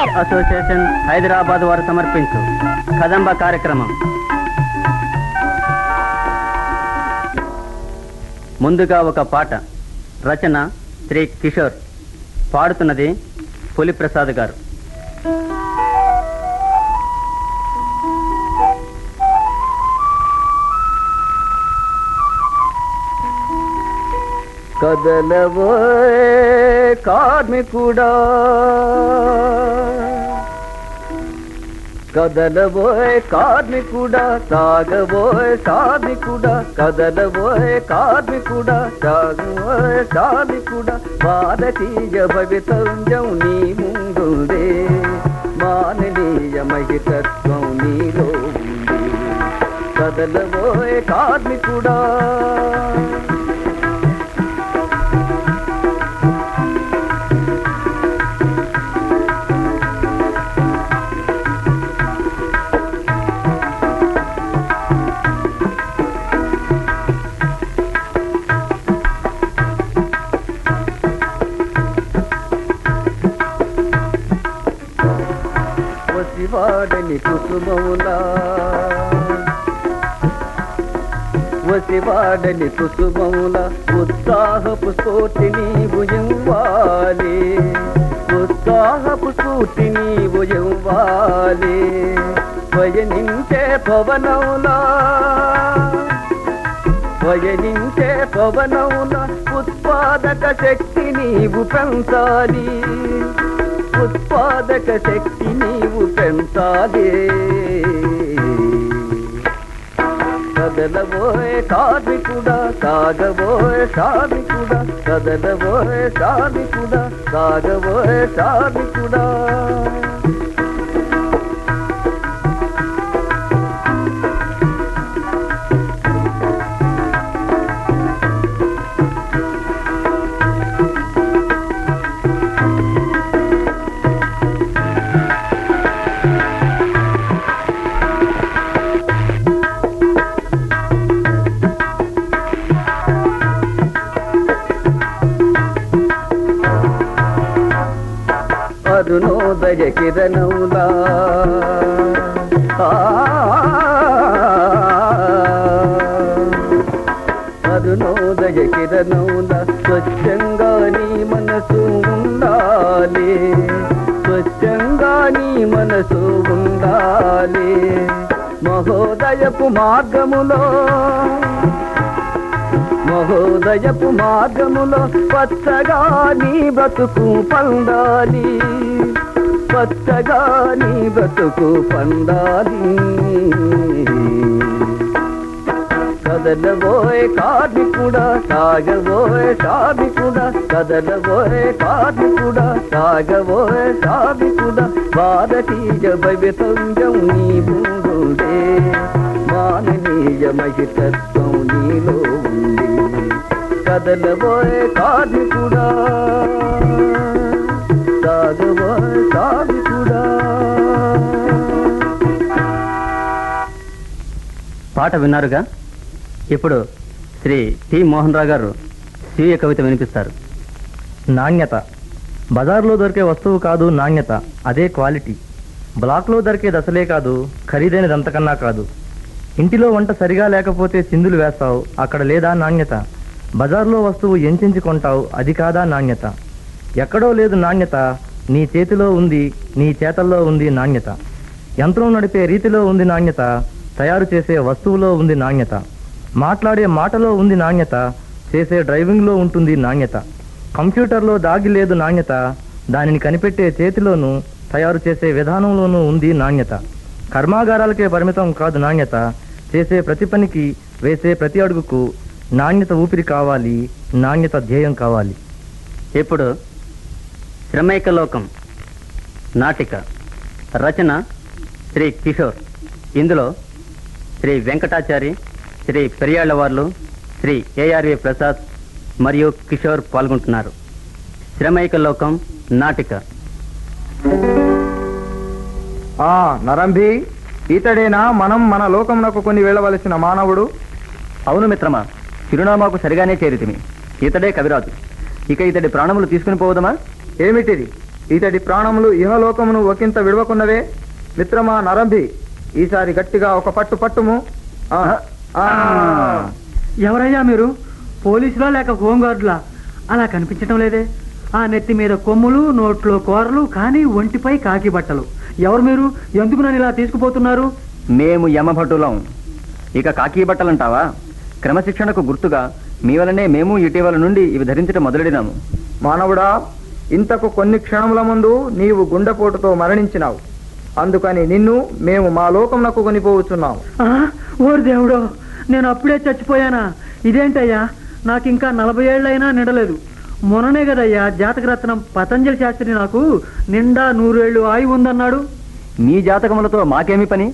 Association Hyderabad వారు సమర్పించు. కదంబ కార్యక్రమం. ముందుగా ఒక పాట. రచన శ్రీ కిషోర్. పాడుతున్నది పులిప్రసాద్ గారు. కదలవోయ్ కార్మికుడా. కదలబోయ్ కార్మికుడా సాగబోయ్ కార్మికుడా కదలబోయ్ కార్మికుడా సాగబోయ్ కార్మికుడా. భారతీయ భవితవ్యం నీ ముందుందే మాననీయ మహితత్వం నీలో ఉంది. కదలబోయ్ కార్మికుడా. వాడని కుసుమముల ఉత్సాహపు స్ఫూర్తిని భుజంవాలి ఉత్సాహపు స్ఫూర్తిని భుజంవాలి పయనించే పవనములా పయనించే పవనముల ఉత్పాదక శక్తి నీవు పెంచాలి. ఉత్పాదక శక్తి నీవు పెంచాలి. కదలబోయే కార్మికుడా సాగబోయే సాధికుడా కదలబోయే సాధికుడా సాగబోయే సాధికుడా. అరుణోదయ కిరణములా అరుణోదయ కిరణముల స్వచ్ఛంగా నీ మనసు ఉండాలి స్వచ్ఛంగా నీ మనసు ఉండాలి మహోదయపు మార్గములో మహోదయపు మార్గములో పచ్చగా నీ బతుకు పండాలి పచ్చగా నీ బ్రతుకు పండాలి. కదలబోయే కార్మికుడా సాగబోయే కార్మికుడా కదలబోయే కార్మికుడా సాగబోయే కార్మికుడా భారతీయ భవితవ్యం నీ ముందుండే. మాననీయ మహితత్వం నీలో ఉంది. కదలబోయే కార్మికుడా. పాట విన్నారుగా? ఇప్పుడు శ్రీ టి మోహన్ రావు గారు స్వీయ కవిత వినిపిస్తారు. నాణ్యత. బజార్లో దొరికే వస్తువు కాదు నాణ్యత అదే క్వాలిటీ. బ్లాక్లో దొరికే దశలే కాదు ఖరీదైనది అంతకన్నా కాదు. ఇంటిలో వంట సరిగా లేకపోతే చిందులు వేస్తావు అక్కడ లేదా నాణ్యత. బజార్లో వస్తువు ఎంచెంచి కొంటావు అది కాదా నాణ్యత. ఎక్కడో లేదు నాణ్యత నీ చేతిలో ఉంది నీ చేతల్లో ఉంది నాణ్యత. యంత్రం నడిపే రీతిలో ఉంది నాణ్యత తయారు చేసే వస్తువులో ఉంది నాణ్యత. మాట్లాడే మాటలో ఉంది నాణ్యత చేసే డ్రైవింగ్లో ఉంటుంది నాణ్యత. కంప్యూటర్లో దాగి లేదు నాణ్యత దానిని కనిపెట్టే చేతిలోనూ తయారు చేసే విధానంలోనూ ఉంది నాణ్యత. కర్మాగారాలకే పరిమితం కాదు నాణ్యత చేసే ప్రతి పనికి వేసే ప్రతి అడుగుకు నాణ్యత ఊపిరి కావాలి నాణ్యత ధ్యేయం కావాలి. ఇప్పుడు శ్రమైక లోకం నాటిక రచన శ్రీ కిషోర్. ఇందులో శ్రీ వెంకటాచారి శ్రీ పెరియాళ్ళవార్లు శ్రీ ఏఆర్వి ప్రసాద్ మరియు కిషోర్ పాల్గొంటున్నారు. శ్రమైక లోకం నాటిక. ఆ నరంభి ఇతడేనా మనం మన లోకమునకు కొన్ని వెళ్ళవలసిన మానవుడు? అవును మిత్రమా చిరునామాకు సరిగానే చేరితిమి ఇతడే కవిరాజు. ఇక ఇతడి ప్రాణములు తీసుకుని పోవదమా? ఏమిటిది? ఇతడి ప్రాణములు ఇహలోకమును ఒకంత విడవకున్నవే? మిత్రమా నరంభి ఈసారి గట్టిగా ఒక పట్టు పట్టుము. ఎవరయ్యా మీరు? పోలీసులా లేక హోంగార్డులా? అలా కనిపించటం లేదే. ఆ నెత్తి మీద కొమ్ములు నోట్లో కూరలు కానీ ఒంటిపై కాకి బట్టలు. ఎవరు మీరు? ఎందుకు నన్ను ఇలా తీసుకుపోతున్నారు? మేము యమభటులం. ఇక కాకి బట్టలంటావా? క్రమశిక్షణకు గుర్తుగా మీ వలనే మేము ఇటీవల నుండి ఇవి ధరించడం మొదలెడినాము. మానవుడా ఇంతకు కొన్ని క్షణముల ముందు నీవు గుండెపోటుతో మరణించినావు. అందుకని నిన్ను మేము మా లోకమునకు కొనిపోవచ్చున్నాము ఆ, ఓరి దేవుడో నేను అప్పుడే చచ్చిపోయానా? ఇదేంటయ్యా? నాకు ఇంకా నలభై ఏళ్ళైనా నిండలేదు. మొన్ననే కదయ్యా జాతకరత్నం పతంజలి శాస్త్రి నాకు నిండా నూరేళ్ళు ఆయువు ఉందన్నాడు. నీ జాతకములతో మాకేమి పని?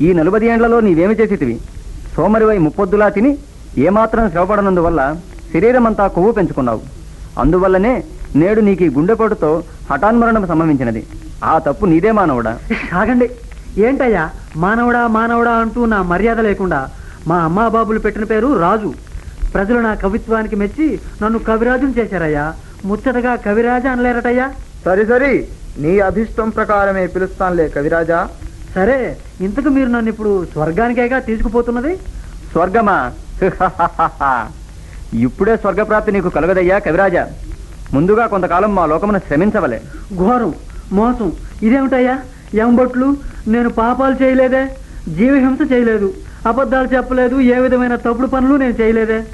ఈ నలుబది ఏండ్లలో నీవేమి చేసేటివి సోమరివై ముప్పొద్దులా తిని ఏమాత్రం శ్రవపడనందువల్ల శరీరమంతా కొవ్వు పెంచుకున్నావు. అందువల్లనే నేడు నీకు ఈ గుండెపోటుతో హఠాన్మరణం సంభవించినది. ఆ తప్పు నీదే మానవుడా? ఆగండి. ఏంటయ్యా? మానవుడా మానవుడా అంటూ నా మర్యాద లేకుండా మా అమ్మా బాబులు పెట్టిన పేరు రాజు. ప్రజలు నా కవిత్వానికి మెచ్చి నన్ను కవిరాజుని చేశారయ్యా. ముచ్చటగా కవిరాజా అనలేరటయ్యా? సరి సరి. నీ అభిష్టం ప్రకారమే పిలుస్తానులే కవిరాజా. సరే ఇంతకు మీరు నన్ను ఇప్పుడు స్వర్గానికేగా తీసుకుపోతున్నది? స్వర్గమా? ఇప్పుడే స్వర్గప్రాప్తి నీకు కలగదయ్యా కవిరాజా. ముందుగా కొంతకాలం మా లోకమును శ్రమించవలే. ఘోరం. మోసం. ఇదేమిటయ్యా? ఎంబొట్లు నేను పాపాలు చేయలేదే. జీవహింస చేయలేదు. అబద్ధాలు చెప్పలేదు. ఏ విధమైన తప్పుడు పనులు నేను చేయలేదే.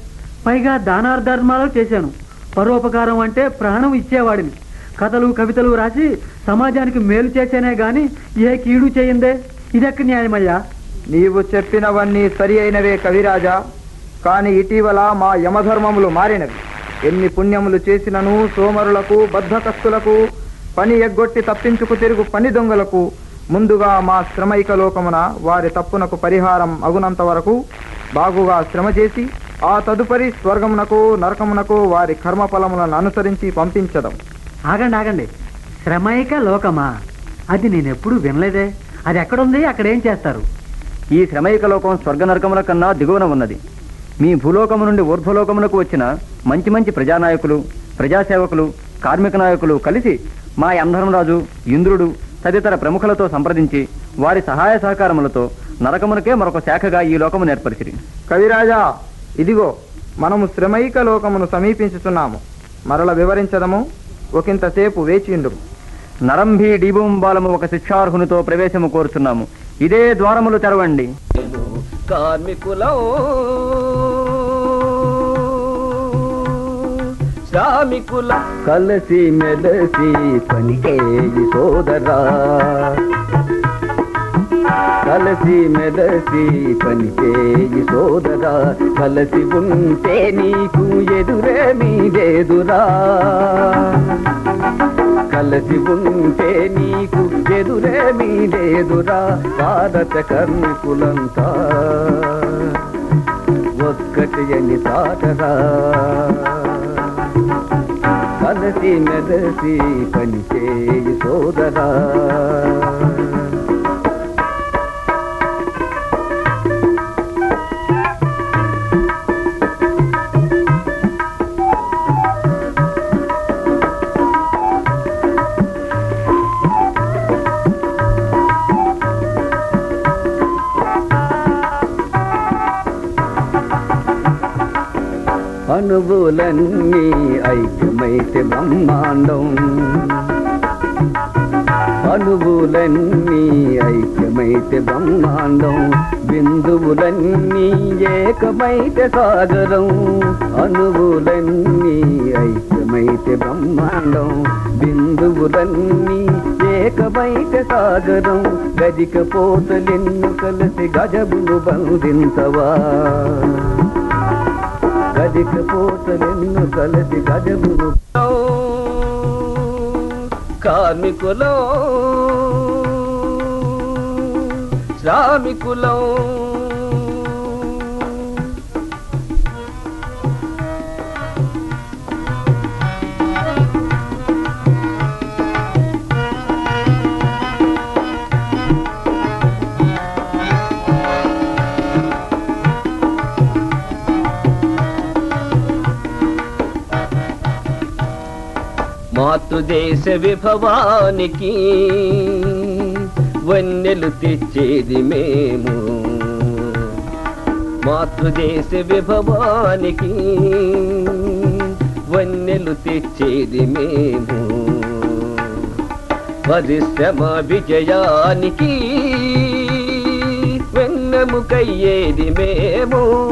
పైగా దానార్ధర్మాలు చేశాను. పరోపకారం అంటే ప్రాణం ఇచ్చేవాడిని. కథలు కవితలు రాసి సమాజానికి మేలు చేసేనే గాని ఏ కీడు చేయిందే? ఇదెక్క న్యాయమయ్యా? నీవు చెప్పినవన్నీ సరి అయినవే కవిరాజా. కాని ఇటీవల మా యమధర్మములు మారినవి. ఎన్ని పుణ్యములు చేసినను సోమరులకు బద్ధకస్తులకు పని ఎగ్గొట్టి తప్పించుకు తిరుగు పని దొంగలకు ముందుగా మా శ్రమైక లోకమున వారి తప్పునకు పరిహారం అగునంత వరకు బాగుగా శ్రమ చేసి ఆ తదుపరి స్వర్గమునకు నరకమునకు వారి కర్మఫలములను అనుసరించి పంపించడం. ఆగండి ఆగండి. శ్రమైక లోకమా? అది నేనెప్పుడు వినలేదే. అది ఎక్కడుంది? అక్కడేం చేస్తారు? ఈ శ్రమైక లోకం స్వర్గ నరకముల కన్నా దిగువన ఉన్నది. మీ భూలోకము నుండి ఊర్ధ్వలోకమునకు వచ్చిన మంచి మంచి ప్రజానాయకులు ప్రజాసేవకులు కార్మిక నాయకులు కలిసి మా యంధర్మరాజు ఇంద్రుడు తదితర ప్రముఖులతో సంప్రదించి వారి సహాయ సహకారములతో నరకమునకే మరొక శాఖగా ఈ లోకము నేర్పరిచిరి. కవిరాజా ఇదిగో మనము శ్రమైక లోకమును సమీపించుతున్నాము మరల వివరించదము ఒకంతసేపు వేచియుండు నరంభి డీబుంబాలము ఒక శిక్షార్హునితో ప్రవేశము కోరుచున్నాము. ఇదే ద్వారములు తెరవండి. కార్మికులం శ్రామికుల కలసి మెలసి పనిచేయి సోదరా. కలసి మెలసి పనిచేయి సోదరా. కలసి ఉంటే నీకు ఎదురేమీ లేదురా కలసి ఉంటే నీకు ఎదురేమీ లేదురా భారత కర్మికులంతా ఒక్కటి అని తాటరా కలసి మెదసి పనిచేయి సోదరా. అణువులన్నీ ఐక్యమైతే బ్రహ్మాండం. అణువులన్నీ ఐక్యమైతే బ్రహ్మాండం. బిందువులన్నీ ఏకమైతే సాగరం. అణువులన్నీ ఐక్యమైతే బ్రహ్మాండం. బిందువులన్నీ ఏకమైతే సాగరం. గదిక పోతలెన్ను కలిసి గజబులు బంధించవా? గదిక నిన్ను కలిసి గజబులు కార్మికులం శ్రామికులం. దేశ విభవానికి వన్నెలు తెచ్చేది మేము. మాతృదేశ విభవానికి వన్నెలు తెచ్చేది మేము. పరిశ్రమ విజయానికి వెన్నెముకయ్యేది మేము.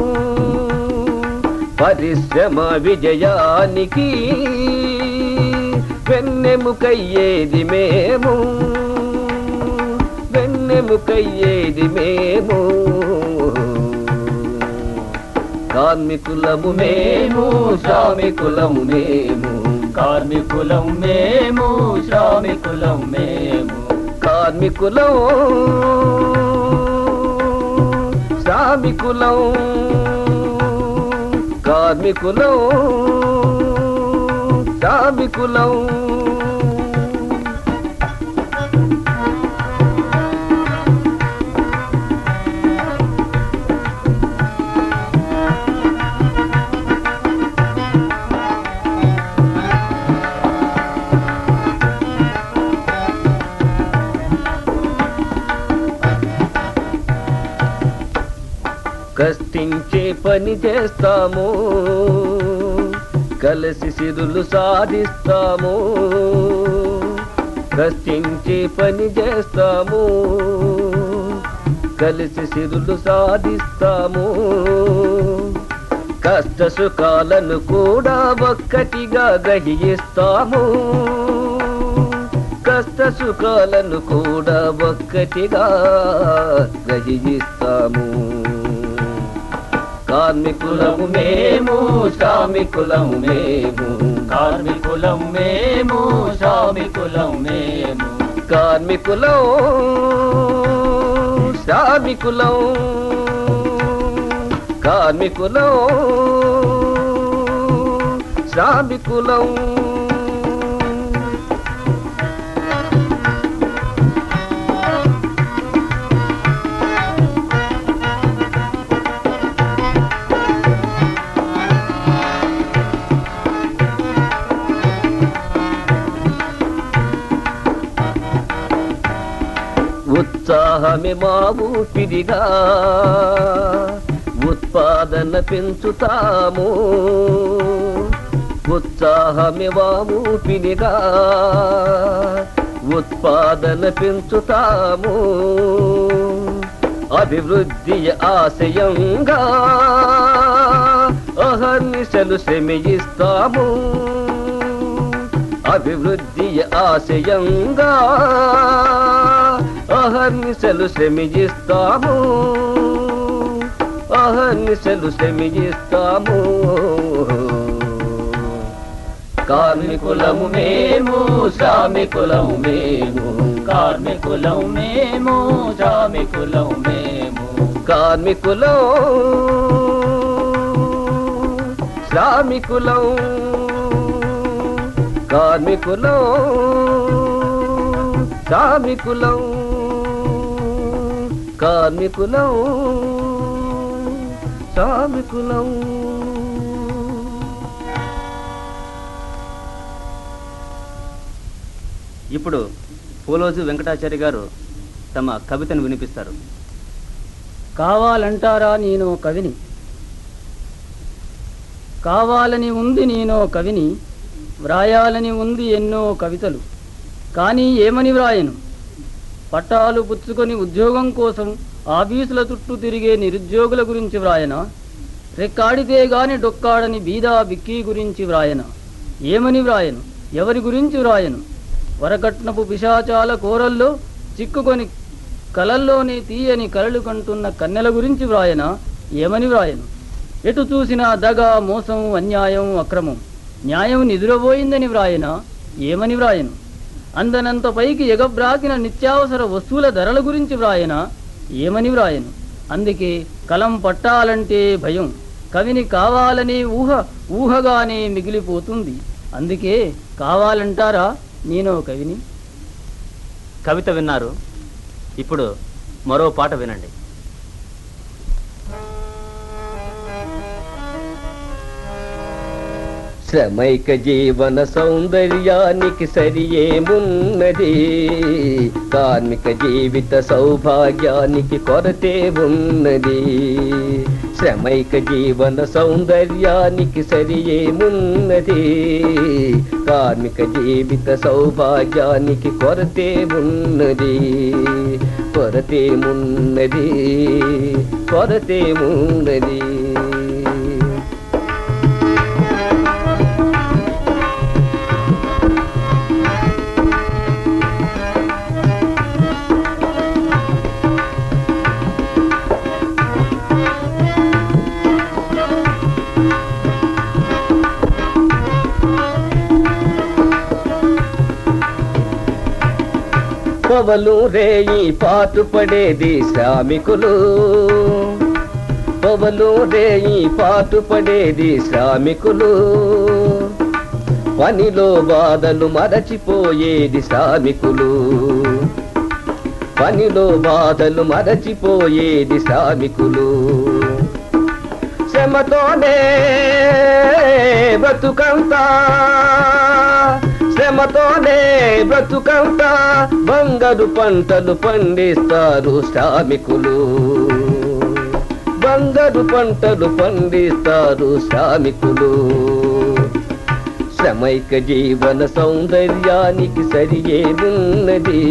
పరిశ్రమ విజయానికి వెన్నెముకయ్యేది మేము. వెన్నెముకయ్యేది మేము. కార్మికులము మేము శ్రామికులము మేము. కార్మికులం మేము శ్రామికులం మేము. కార్మికులం శ్రామికులం కార్మికులం. శ్రామికులం కష్టించే పని చేస్తాము. కలిసి సిరులు సాధిస్తాము. కష్టించి పని చేస్తాము. కలిసి సిరులు సాధిస్తాము. కష్ట సుఖాలను కూడా ఒక్కటిగా గ్రహిస్తాము. కష్ట సుఖాలను కూడా ఒక్కటిగా గ్రహిస్తాము. కార్మికులము మేము శ్రామికులము మేము. కార్మికులం మేము శ్రామికులం మేము. కార్మికులం శ్రామికులం. కార్మికులం శ్రామికులం. ఆమె మా ఊపిరిగా. ఉత్పాదన పెంచుతాము. ఉత్సాహమే మా ఊపిరిగా. ఉత్పాదన పెంచుతాము. అభివృద్ధి ఆశయంగా. అహర్నిశలు శ్రమిస్తాము. అభివృద్ధి ఆశయంగా. అహర్నిశలు శ్రమిజిస్తాము అహర్నిశలు శ్రమిజిస్తాము కార్మికులము మేము శ్రామికులము మేము. కార్మికులం మేము శ్రామికులం మేము. కార్మికులం శ్రామికులం కార్మికులం శ్రామికులం కార్మికులం సామికులం ఇప్పుడు పోలోజు వెంకటాచారి గారు తమ కవితను వినిపిస్తారు. కావాలంటారా నేను కవిని? కావాలని ఉంది నేనో కవిని వ్రాయాలని ఉంది ఎన్నో కవితలు. కానీ ఏమని వ్రాయను? పట్టాలు పుచ్చుకొని ఉద్యోగం కోసం ఆఫీసుల చుట్టూ తిరిగే నిరుద్యోగుల గురించి వ్రాయన రెక్కాడితే గాని డొక్కాడని బీదా బిక్కీ గురించి వ్రాయన. ఏమని వ్రాయను? ఎవరి గురించి వ్రాయను? వరకట్నపు పిశాచాల కోరల్లో చిక్కుకొని కలల్లోనే తీయని కలలు కంటున్న కన్నెల గురించి వ్రాయన ఏమని వ్రాయను? ఎటు చూసినా దగ మోసం అన్యాయం అక్రమం న్యాయం నిదురబోయిందని వ్రాయన ఏమని వ్రాయను? అందనంత పైకి ఎగబ్రాకిన నిత్యావసర వస్తువుల ధరల గురించి వ్రాయన ఏమని వ్రాయను? అందుకే కలం పట్టాలంటే భయం. కవిని కావాలనే ఊహ ఊహగానే మిగిలిపోతుంది. అందుకే కావాలంటారా నేనో కవిని? కవిత విన్నారు. ఇప్పుడు మరో పాట వినండి. శ్రమైక జీవన సౌందర్యానికి సరియేమున్నది కార్మిక జీవిత సౌభాగ్యానికి కొరతే ఉన్నది. శ్రమైక జీవన సౌందర్యానికి సరియేమున్నది కార్మిక జీవిత సౌభాగ్యానికి కొరతే ఉన్నది కొరతేమున్నది కొరతేమున్నది పవలు రేయి పాటు పడేది శ్రామికులు. పవలు రేయి పాటు పడేది శ్రామికులు. పనిలో బాధలు మరచిపోయేది శ్రామికులు. పనిలో బాధలు మరచిపోయేది శ్రామికులు. శ్రమతోనే బ్రతుకంతా శ్రమతోనే బ్రతుకంతా బంగారు పంటలు పండిస్తారు శ్రామికులు. బంగారు పంటలు పండిస్తారు శ్రామికులు. శ్రమైక జీవన సౌందర్యానికి సరియేమున్నది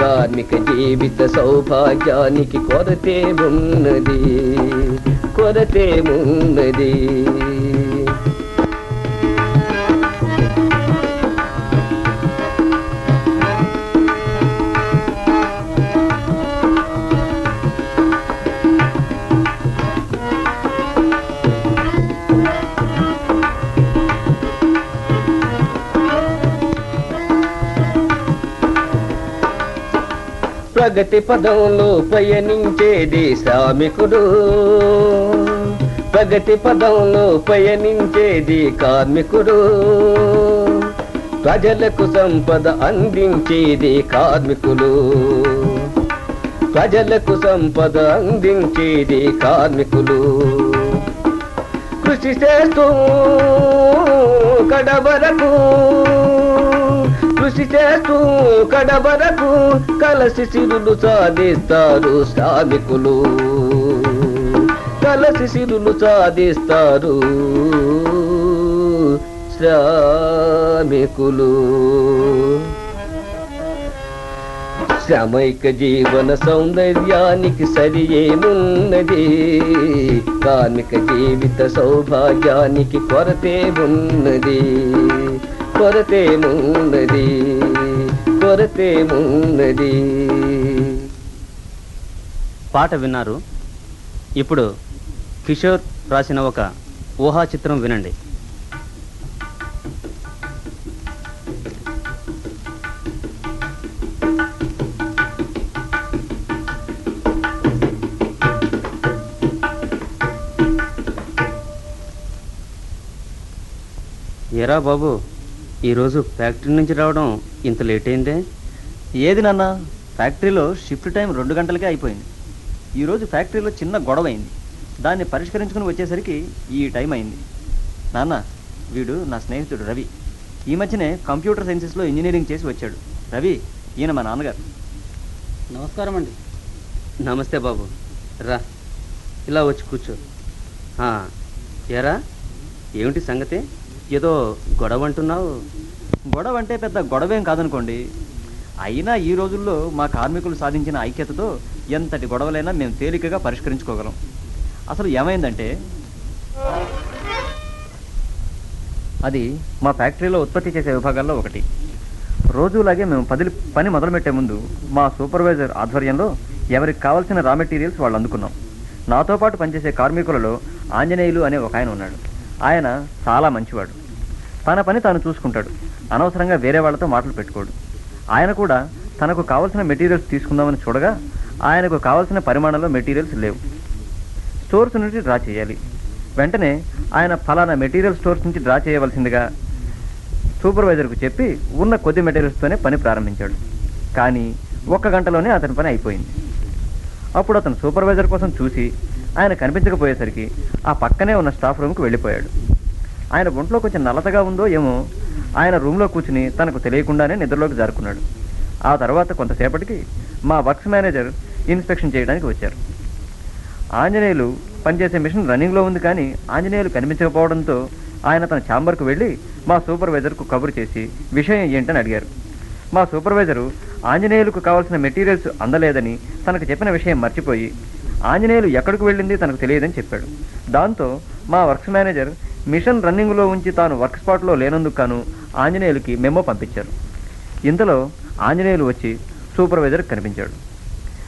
కార్మిక జీవిత సౌభాగ్యానికి కొరతే ఉన్నది కొరతే ఉన్నది ప్రగతి పదంలో పయనించేది శ్రామికుడు. ప్రగతి పదంలో పయనించేది కార్మికుడు. ప్రజలకు సంపద అందించేది కార్మికులు ప్రజలకు సంపద అందించేది కార్మికులు కృషి చేస్తూ కడవరకు కృషి చేస్తూ కడబరకు కలసి సిరులు సాధిస్తారు సాధికులు కలసి సిరులు సాధిస్తారు శ్రామికులు. శ్రమైక జీవన సౌందర్యానికి సరియేమున్నది కార్మిక జీవిత సౌభాగ్యానికి కొరతే ఉన్నది కొరతేమున్నది కొరతేమున్నది పాట విన్నారు. ఇప్పుడు కిషోర్ రాసిన ఒక ఊహా చిత్రం వినండి. ఎరా బాబు ఈరోజు ఫ్యాక్టరీ నుంచి రావడం ఇంత లేట్ అయిందే? ఏది నాన్న? ఫ్యాక్టరీలో షిఫ్ట్ టైం రెండు గంటలకే అయిపోయింది. ఈరోజు ఫ్యాక్టరీలో చిన్న గొడవ అయింది దాన్ని పరిష్కరించుకుని వచ్చేసరికి ఈ టైం అయింది. నాన్న వీడు నా స్నేహితుడు రవి. ఈ మధ్యనే కంప్యూటర్ సైన్సెస్లో ఇంజనీరింగ్ చేసి వచ్చాడు. రవి ఈయన మా నాన్నగారు. నమస్కారం అండి. నమస్తే బాబు. రా. ఇలా వచ్చి కూర్చో. ఆ, ఏరా ఏమిటి సంగతి? ఏదో గొడవ అంటున్నావు గొడవ అంటే పెద్ద గొడవేం కాదనుకోండి. అయినా ఈ రోజుల్లో మా కార్మికులు సాధించిన ఐక్యతతో ఎంతటి గొడవలైనా మేము తేలికగా పరిష్కరించుకోగలం. అసలు ఏమైందంటే అది మా ఫ్యాక్టరీలో ఉత్పత్తి చేసే విభాగాల్లో ఒకటి. రోజులాగే మేము పది పని మొదలుపెట్టే ముందు మా సూపర్వైజర్ ఆధ్వర్యంలో ఎవరికి కావాల్సిన రా మెటీరియల్స్ వాళ్ళు అందుకున్నాం. నాతో పాటు పనిచేసే కార్మికులలో ఆంజనేయులు అనే ఒక ఆయన ఉన్నాడు. ఆయన చాలా మంచివాడు. తన పని తాను చూసుకుంటాడు. అనవసరంగా వేరే వాళ్ళతో మాటలు పెట్టుకోడు. ఆయన కూడా తనకు కావలసిన మెటీరియల్స్ తీసుకుందామని చూడగా ఆయనకు కావలసిన పరిమాణంలో మెటీరియల్స్ లేవు. స్టోర్స్ నుంచి డ్రా చేయాలి. వెంటనే ఆయన ఫలానా మెటీరియల్ స్టోర్స్ నుంచి డ్రా చేయవలసిందిగా సూపర్వైజర్కు చెప్పి ఉన్న కొద్ది మెటీరియల్స్తోనే పని ప్రారంభించాడు. కానీ ఒక్క గంటలోనే అతని పని అయిపోయింది. అప్పుడు అతను సూపర్వైజర్ కోసం చూసి ఆయన కనిపించకపోయేసరికి ఆ పక్కనే ఉన్న స్టాఫ్ రూమ్కి వెళ్ళిపోయాడు. ఆయన ఒంట్లో కొంచెం నల్లతగా ఉందో ఏమో ఆయన రూమ్లో కూర్చుని తనకు తెలియకుండానే నిద్రలోకి జారుకున్నాడు. ఆ తర్వాత కొంతసేపటికి మా వర్క్స్ మేనేజర్ ఇన్స్పెక్షన్ చేయడానికి వచ్చారు. ఆంజనేయులు పనిచేసే మిషన్ రన్నింగ్లో ఉంది కానీ ఆంజనేయులు కనిపించకపోవడంతో ఆయన తన ఛాంబర్కు వెళ్ళి మా సూపర్వైజర్కు కబురు చేసి విషయం ఏంటని అడిగారు. మా సూపర్వైజరు ఆంజనేయులకు కావాల్సిన మెటీరియల్స్ అందలేదని తనకు చెప్పిన విషయం మర్చిపోయి ఆంజనేయులు ఎక్కడికి వెళ్ళింది తనకు తెలియదని చెప్పాడు. దాంతో మా వర్క్స్ మేనేజర్ మిషన్ రన్నింగ్లో ఉంచి తాను వర్క్ స్పాట్లో లేనందుకు కాను ఆంజనేయులకి మెమో పంపించారు. ఇంతలో ఆంజనేయులు వచ్చి సూపర్వైజర్ కనిపించాడు.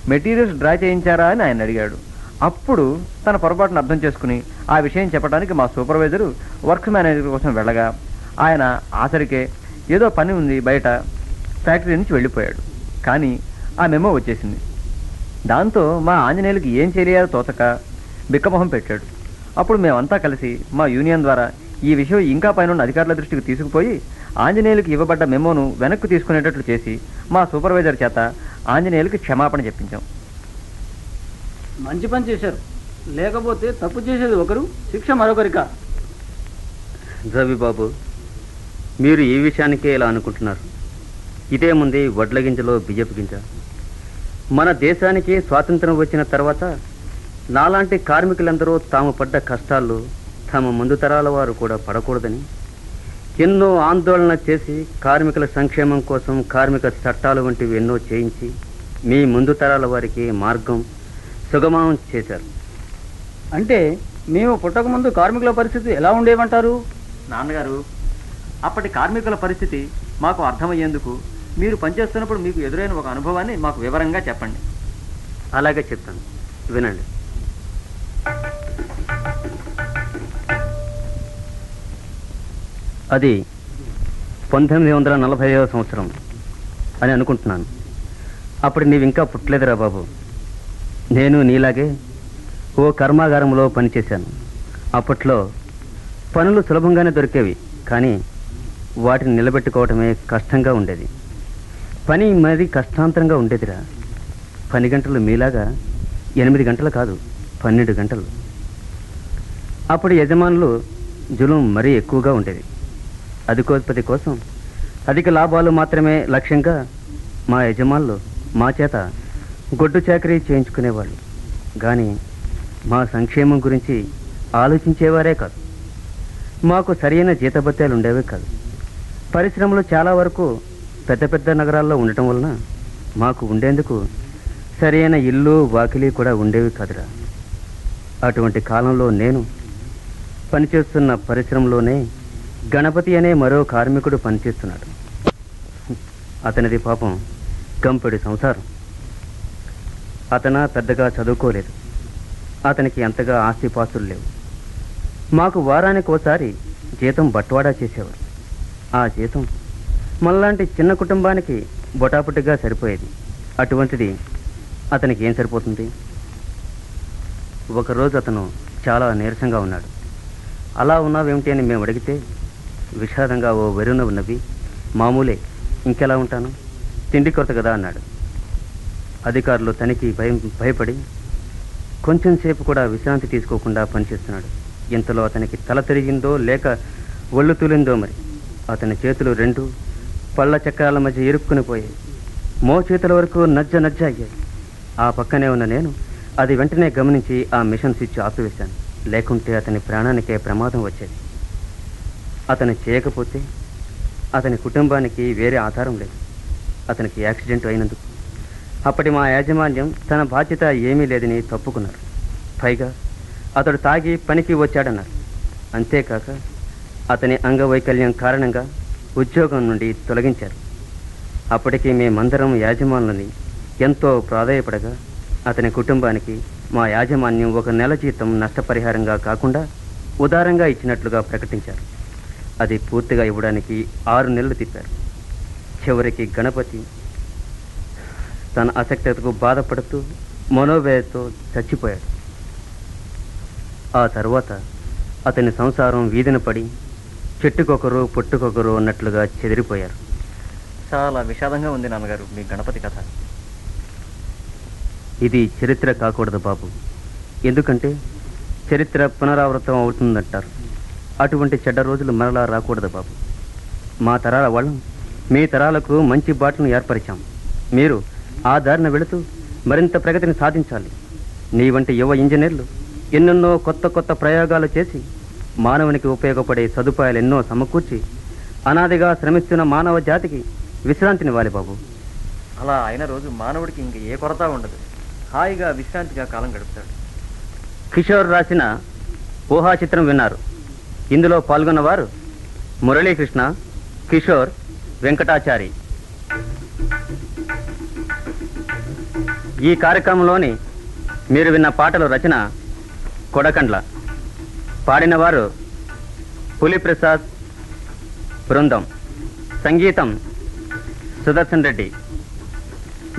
మెటీరియల్స్ డ్రా చేయించారా అని ఆయన అడిగాడు. అప్పుడు తన పొరపాటును అర్థం చేసుకుని ఆ విషయం చెప్పడానికి మా సూపర్వైజరు వర్క్స్ మేనేజర్ కోసం వెళ్ళగా ఆయన ఆసరికే ఏదో పని ఉంది బయట ఫ్యాక్టరీ నుంచి వెళ్ళిపోయాడు. కానీ ఆ మెమో వచ్చేసింది. దాంతో మా ఆంజనేయులకి ఏం చేయలేదో తోచక బిక్కమొహం పెట్టాడు. అప్పుడు మేమంతా కలిసి మా యూనియన్ ద్వారా ఈ విషయం ఇంకా పైన అధికారుల దృష్టికి తీసుకుపోయి ఆంజనేయులకి ఇవ్వబడ్డ మెమోను వెనక్కి తీసుకునేటట్లు చేసి మా సూపర్వైజర్ చేత ఆంజనేయులకి క్షమాపణ చెప్పించాం. మంచి పని చేశారు. లేకపోతే తప్పు చేసేది ఒకరు శిక్ష మరొకరికా రవి బాబు మీరు ఈ విషయానికే ఇలా అనుకుంటున్నారు. ఇదే ముందే వడ్ల గింజలో బియ్యపు గింజ. మన దేశానికి స్వాతంత్రం వచ్చిన తర్వాత నాలాంటి కార్మికులందరూ తాము పడ్డ కష్టాలు తమ ముందు తరాల వారు కూడా పడకూడదని ఎన్నో ఆందోళన చేసి కార్మికుల సంక్షేమం కోసం కార్మిక చట్టాలు వంటివి ఎన్నో చేయించి మీ ముందు తరాల వారికి మార్గం సుగమం చేశారు. అంటే మేము పుట్టకముందు కార్మికుల పరిస్థితి ఎలా ఉండేవంటారు? నాన్నగారు అప్పటి కార్మికుల పరిస్థితి మాకు అర్థమయ్యేందుకు మీరు పనిచేస్తున్నప్పుడు మీకు ఎదురైన ఒక అనుభవాన్ని మాకు వివరంగా చెప్పండి. అలాగే చెప్తాను. వినండి. అది పంతొమ్మిది వందల నలభై ఐదవ సంవత్సరం అని అనుకుంటున్నాను. అప్పుడు నీవింకా పుట్టలేదురా బాబు. నేను నీలాగే ఓ కర్మాగారంలో పనిచేశాను. అప్పట్లో పనులు సులభంగానే దొరికేవి కానీ వాటిని నిలబెట్టుకోవటమే కష్టంగా ఉండేది. పని మరి కష్టాంతరంగా ఉండేదిరా. పని గంటలు మీలాగా ఎనిమిది గంటలు కాదు పన్నెండు గంటలు. అప్పుడు యజమానులు జులం మరీ ఎక్కువగా ఉండేది. అధికోత్పత్తి కోసం అధిక లాభాలు మాత్రమే లక్ష్యంగా మా యజమానులు మా చేత గొడ్డు చాకరీ చేయించుకునేవాళ్ళు. కానీ మా సంక్షేమం గురించి ఆలోచించేవారే కాదు. మాకు సరైన జీతభత్యాలు ఉండేవే కాదు. పరిశ్రమలు చాలా వరకు పెద్ద పెద్ద నగరాల్లో ఉండటం వలన మాకు ఉండేందుకు సరైన ఇల్లు వాకిలి కూడా ఉండేవి కాదురా. అటువంటి కాలంలో నేను పనిచేస్తున్న పరిశ్రమలోనే గణపతి అనే మరో కార్మికుడు పనిచేస్తున్నాడు. అతనిది పాపం గంపెడు సంసారం. అతన పెద్దగా చదువుకోలేదు. అతనికి అంతగా ఆస్తిపాస్తులు లేవు. మాకు వారానికి ఒకసారి జీతం బట్వాడా చేసేవారు. ఆ జీతం మనలాంటి చిన్న కుటుంబానికి బొటాపుటిగా సరిపోయేది. అటువంటిది అతనికి ఏం సరిపోతుంది? ఒకరోజు అతను చాలా నీరసంగా ఉన్నాడు. అలా ఉన్నావేమిటి అని మేము అడిగితే విషాదంగా ఓ వెరున ఉన్నవి మామూలే ఇంకెలా ఉంటాను? తిండి కొరత కదా అన్నాడు. అధికారులు తనకి భయం భయపడి కొంచెం సేపు కూడా విశ్రాంతి తీసుకోకుండా పనిచేస్తున్నాడు. ఇంతలో అతనికి తల తిరిగిందో లేక ఒళ్ళు తూలిందో మరి. అతని చేతులు రెండు పళ్ళ చక్రాల మధ్య ఇరుక్కుని పోయాయి. మోచేతుల వరకు నజ్జ నజ్జ అయ్యాయి. ఆ పక్కనే ఉన్న నేను అది వెంటనే గమనించి ఆ మిషన్ స్విచ్ ఆపివేశాను. లేకుంటే అతని ప్రాణానికే ప్రమాదం వచ్చేది. అతను చేయకపోతే అతని కుటుంబానికి వేరే ఆధారం లేదు. అతనికి యాక్సిడెంట్ అయినందుకు. అప్పటి మా యాజమాన్యం తన బాధ్యత ఏమీ లేదని తప్పుకున్నారు. పైగా అతడు తాగి పనికి వచ్చాడన్నారు. అంతేకాక అతని అంగవైకల్యం కారణంగా ఉద్యోగం నుండి తొలగించారు. అప్పటికి మేమందరం యాజమానులని ఎంతో ప్రాధాయపడగా అతని కుటుంబానికి మా యాజమాన్యం ఒక నెల జీతం నష్టపరిహారంగా కాకుండా ఉదారంగా ఇచ్చినట్లుగా ప్రకటించారు. అది పూర్తిగా ఇవ్వడానికి ఆరు నెలలు తిప్పారు. చివరికి గణపతి తన అసక్తతకు బాధపడుతూ మనోవేదతో చచ్చిపోయాడు. ఆ తర్వాత అతని సంసారం వీధిన పడి చెట్టుకొకరు పుట్టుకొకరు అన్నట్లుగా చెదిరిపోయారు. చాలా విషాదంగా ఉంది నాన్నగారు మీ గణపతి కథ. ఇది చరిత్ర కాకూడదు బాబు. ఎందుకంటే చరిత్ర పునరావృతం అవుతుందంటారు. అటువంటి చెడ్డ రోజులు మరలా రాకూడదు బాబు. మా తరాల వాళ్ళం మీ తరాలకు మంచి బాటను ఏర్పరిచాం. మీరు ఆ దారిన వెళుతూ మరింత ప్రగతిని సాధించాలి. నీ వంటి యువ ఇంజనీర్లు ఎన్నెన్నో కొత్త కొత్త ప్రయోగాలు చేసి మానవునికి ఉపయోగపడే సదుపాయాలు ఎన్నో సమకూర్చి అనాదిగా శ్రమిస్తున్న మానవ జాతికి విశ్రాంతినివ్వాలి బాబు. అలా అయిన రోజు మానవుడికి ఇంక ఏ కొరత ఉండదు. హాయిగా విశ్రాంతిగా కాలం గడుపుతాడు. కిషోర్ రాసిన ఊహా చిత్రం విన్నారు. ఇందులో పాల్గొన్నవారు మురళీకృష్ణ కిషోర్ వెంకటాచారి. ఈ కార్యక్రమంలోని మీరు విన్న పాటల రచన కొడకండ్ల. పాడినవారు పులిప్రసాద్ బృందం సంగీతం సుదర్శన్ రెడ్డి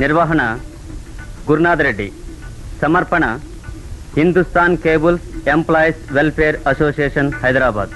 నిర్వహణ గురునాథ్ రెడ్డి సమర్పణ Hindustan Cables employees welfare association Hyderabad.